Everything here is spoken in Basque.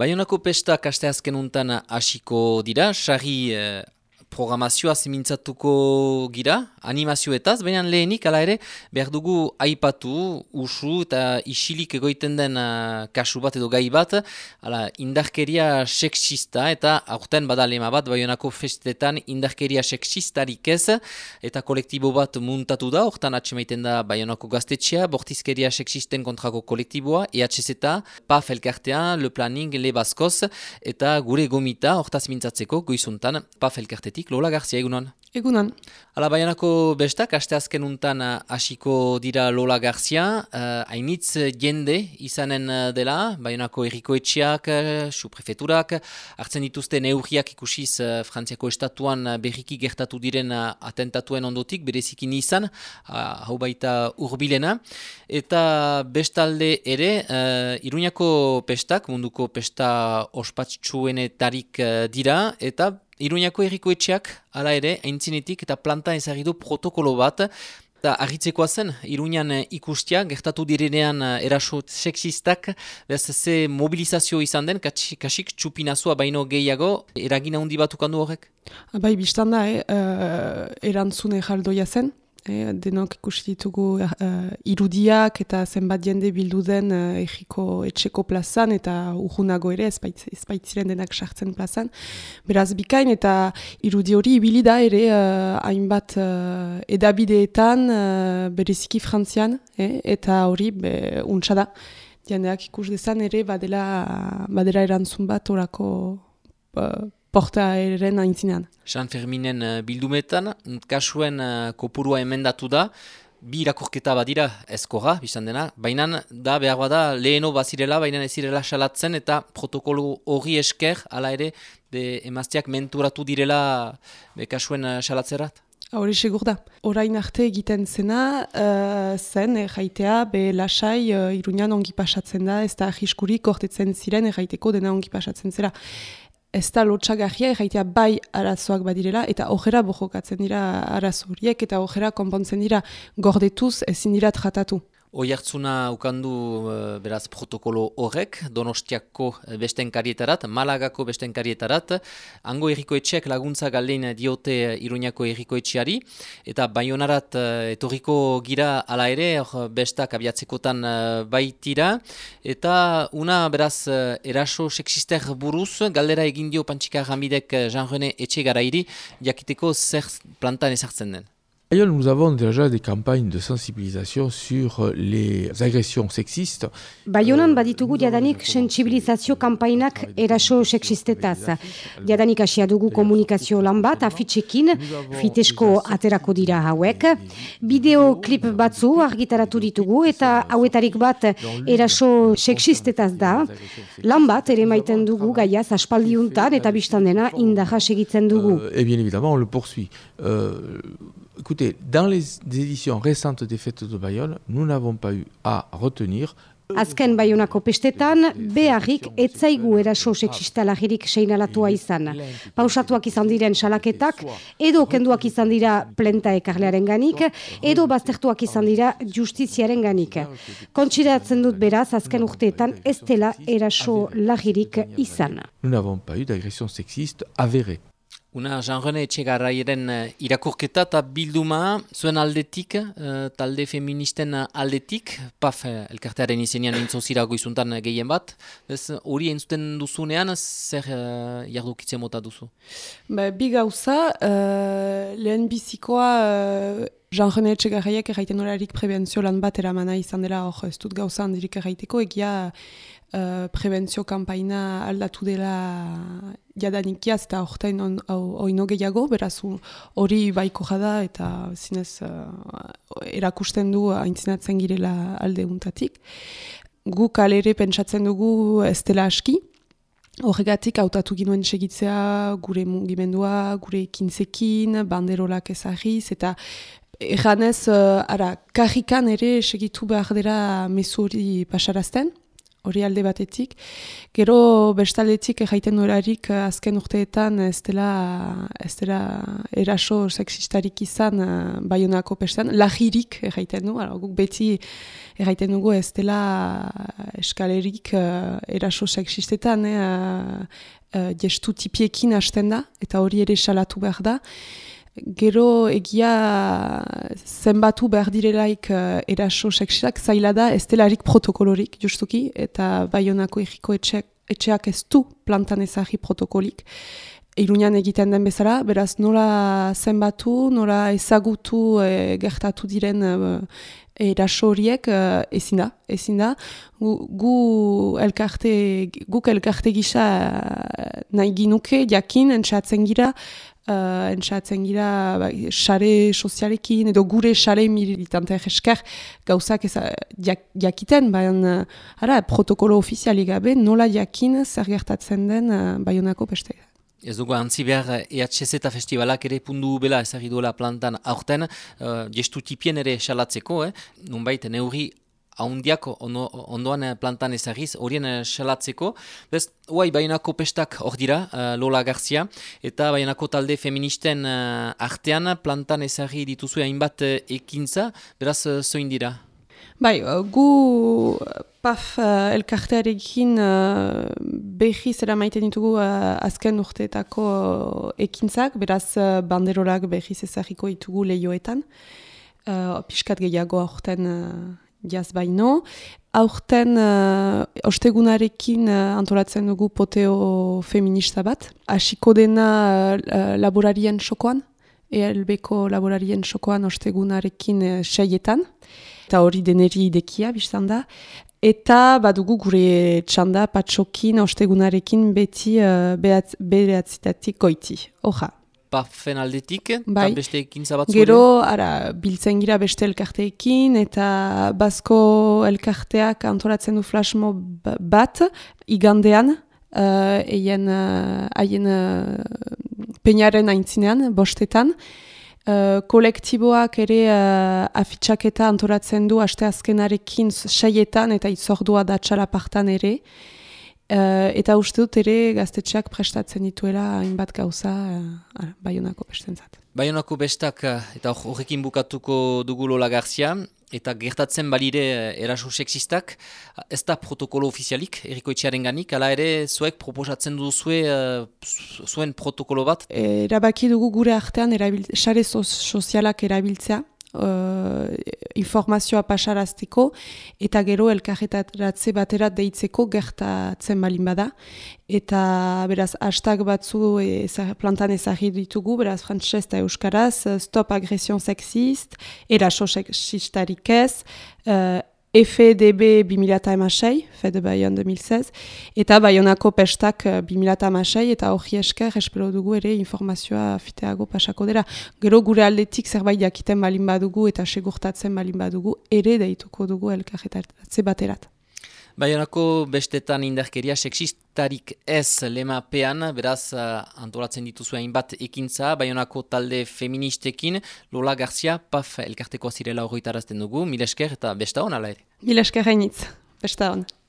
Baionako pesta kaste azken untan hasiko dira, sari eh, programazioa zimintzatuko gira, animazioetaz, baina lehenik, ala ere, behar dugu aipatu, usu eta isilik egoiten den uh, kasu bat edo gai bat, ala, indarkeria seksista eta aurten badalema bat, baionako festetan indarkeria seksistarik ez, eta kolektibo bat muntatu da, hortan atxemaiten da baionako gaztetxea, bortizkeria seksisten kontrako kolektiboa, EHZ eta PAF elkartea, Le Planning, Le Baskoz, eta gure gomita, hortaz mintzatzeko, goizuntan, PAF elkartetik, Lola Garzia, egunon? Egunon. Ala, baianako bestak, aste azken untan hasiko dira Lola Garzia, uh, hainitz jende izanen dela, baianako errikoetxeak, suprefeturak, hartzen dituzte neurriak ikusiz uh, Frantziako estatuan berriki gertatu diren uh, atentatuen ondotik, berezikin izan, uh, hau baita urbilena, eta bestalde ere, uh, Iruñako pestak, munduko pesta ospatsuenetarik uh, dira, eta Iruñako errikoetxeak, ala ere, aintzinetik eta planta ezagidu protokolo bat, eta argitzekoa zen, Iruñan ikustia, gertatu direnean eh, eraso sexistak, bez ze mobilizazio izan den, kasik txupinazua baino gehiago, eragina hundi batukandu horrek? Bai, biztan da, eh, uh, erantzune jaldoia zen, E, denok ikusi ditugu uh, irudiak eta zenbat jende bildu den uh, egiko etxeko plazan eta urgunago ere ezpaitziren denak sartzen plazan. Beraz bikain eta irudi hori ibili da ere uh, hainbat uh, edabideetan uh, bereziki frantzian eta hori untsa da. Jendeak ikus dezan ere badela, badela erantzun bat orako porta eren aintzinean. San Ferminen uh, bildumetan, kasuen uh, kopurua emendatu da, bi irakurketa badira ezkoga, bizan dena, baina da behar bada leheno bazirela, baina ez zirela salatzen eta protokolo hori esker, ala ere, de emazteak menturatu direla be kasuen uh, salatzerat? Hori segur da. Orain arte egiten zena, uh, zen, erraitea, be lasai, uh, iruñan ongi pasatzen da, ez da ahiskurik kortetzen ziren, erraiteko dena ongi pasatzen zera ez da lotxagarria erraitea bai arazoak badirela eta ojera bojokatzen dira arazo horiek eta ojera konpontzen dira gordetuz ezin dira tratatu. Oi hartzuna ukandu eh, beraz protokolo horrek, donostiako eh, bestenkarietarat, malagako bestenkarietarat, hango errikoetxeak laguntza galdein diote iruñako errikoetxeari, eta baionarat eh, etorriko gira ala ere, bestak abiatzekotan baitira, eta una beraz eraso seksister buruz, galdera egin dio pantxika ramidek Jean-René Etxegarairi, jakiteko zer plantan ezartzen den. Ailleurs, nous avons déjà des campagnes de sensibilisation sur les agressions sexistes. Baionan baditugu jadanik sensibilizazio kanpainak eraso sexistetaz. Jadanik hasia dugu komunikazio lan bat afitxekin, fitesko aterako dira hauek. Bideoklip batzu argitaratu ditugu eta hauetarik bat eraso sexistetaz da. Lan bat ere maiten dugu gaiaz aspaldiuntan eta biztan dena indaja segitzen dugu. Euh, et bien évidemment, on le poursuit. Euh, écoutez, dans les éditions récentes des fêtes de Bayonne, nous n'avons pas eu à retenir Azken baiunako pestetan, beharrik etzaigu eraso sexistalagirik seinalatua izan. Pausatuak izan diren salaketak, edo kenduak izan dira plenta ekarlearen ganik, edo baztertuak izan dira justiziaren ganik. Kontsiratzen dut beraz, azken urteetan ez dela eraso lagirik izan. Nous n'avons pas eu d'agression sexiste avérée. Una Jean-René Etxegarrairen uh, irakurketa eta bilduma zuen aldetik, uh, talde feministen aldetik, paf, elkartearen izenean intzozira goizuntan gehien bat. Hori entzuten duzunean, zer uh, jardukitzen mota duzu? Ba, bi gauza, uh, lehen bizikoa uh, Jean-René Etxegarraiak erraiten horarik prebentzio lan bat eramana izan dela, hor ez dut gauza handirik erraiteko, egia uh, prebentzio kampaina aldatu dela jadanik jaz eta ortein oino gehiago, beraz hori baiko jada eta zinez uh, erakusten du aintzinatzen girela alde untatik. Gu kalere pentsatzen dugu ez dela aski, horregatik hautatu ginuen segitzea gure mugimendua, gure ekintzekin, banderolak ezagiz, eta Erranez, uh, ara, karrikan ere segitu behar dira mesu hori pasarazten, hori alde batetik. Gero bestaldetik jaiten norarik eh, azken urteetan ez dela, ez dela eraso sexistarik izan uh, baionako pestan, lahirik jaiten du, guk beti jaiten dugu ez dela eskalerik uh, eraso sexistetan, eh, gestu tipiekin hasten da, eta hori ere salatu behar da. Gero egia zenbatu behar direlaik uh, eraso seksiak zaila da ez delarik protokolorik justuki eta baionako egiko etxeak, etxeak ez du plantan ezagri protokolik. Iruñan egiten den bezala, beraz nola zenbatu, nola ezagutu e, gertatu diren e, eraso horiek e, ezin da, ezin da. Gu, gu elkarte, guk elkarte gisa nahi ginuke, jakin, entzatzen gira, uh, entzatzen gira ba, sare sozialekin edo gure sare militante esker gauzak ez jak, jakiten, baina uh, protokolo ofiziali gabe nola jakin zer gertatzen den uh, baionako peste. Ez dugu antzi behar EHZ eta festivalak ere pundu bela ezagiduela plantan aurten, uh, gestu tipien ere salatzeko, eh? nunbait neuri haundiak ondo, ondoan eh, plantan ezagiz, horien uh, salatzeko. Bez, huai, bainako pestak hor dira, uh, Lola Garzia, eta bainako talde feministen uh, artean plantan ezagi dituzu hainbat uh, ekintza, beraz, uh, zoin dira? Bai, gu paf uh, elkartearekin uh, behi zera maiten ditugu uh, azken urteetako ekintzak, beraz uh, banderorak behi zezagiko ditugu lehioetan. Uh, piskat gehiago aurten jaz baino. Aurten uh, ostegunarekin uh, antolatzen dugu poteo feminista bat. Asiko dena uh, laborarien sokoan, ELB-ko laborarien sokoan ostegunarekin uh, seietan. Eta hori deneri idekia, biztan da. Eta badugu gure txanda patxokin ostegunarekin beti uh, behatzitatik goiti. Oja, pafen aldetik, bai. beste ekin zabatzu Gero, ara, biltzen gira beste elkarteekin, eta bazko elkarteak antolatzen du flashmo ba-, bat, igandean, uh, eien, uh, aien uh, peñaren aintzinean, bostetan, Uh, kolektiboak ere uh, afitxaketa antolatzen du aste azkenarekin saietan eta itzordua datxala partan ere. Uh, eta uste dut ere gaztetxeak prestatzen dituela hainbat gauza uh, Bayonako bestentzat. Bayonako bestak uh, eta horrekin bukatuko dugu Lola Garzia eta gertatzen balire eraso sexistak ez da protokolo ofizialik eriko etxearen ganik, ala ere zuek proposatzen duzue uh, zuen protokolo bat? Erabaki dugu gure artean erabil, sare sozialak erabiltzea uh, informazioa pasarazteko eta gero elkarretaratze baterat deitzeko gertatzen balin bada. Eta beraz, hashtag batzu e, plantan ezagir ditugu, beraz, frantzez eta euskaraz, stop agresion sexist, eraso sexistarik ez, FDB 2006, FED Bayon 2016, eta Bayonako pestak 2006, eh, eta hori esker, espero dugu ere informazioa fiteago pasako dira. Gero gure aldetik zerbait jakiten balin badugu eta segurtatzen balin badugu, ere deituko dugu elkarretatze baterat. Baionako bestetan indarkeria seksistarik ez lemapean, beraz uh, antolatzen dituzu hainbat ekintza, Baionako talde feministekin, Lola Garzia, paf, elkarteko zirela horretarazten dugu, mil esker eta besta hon ala ere? Mil esker hainitz, besta hon.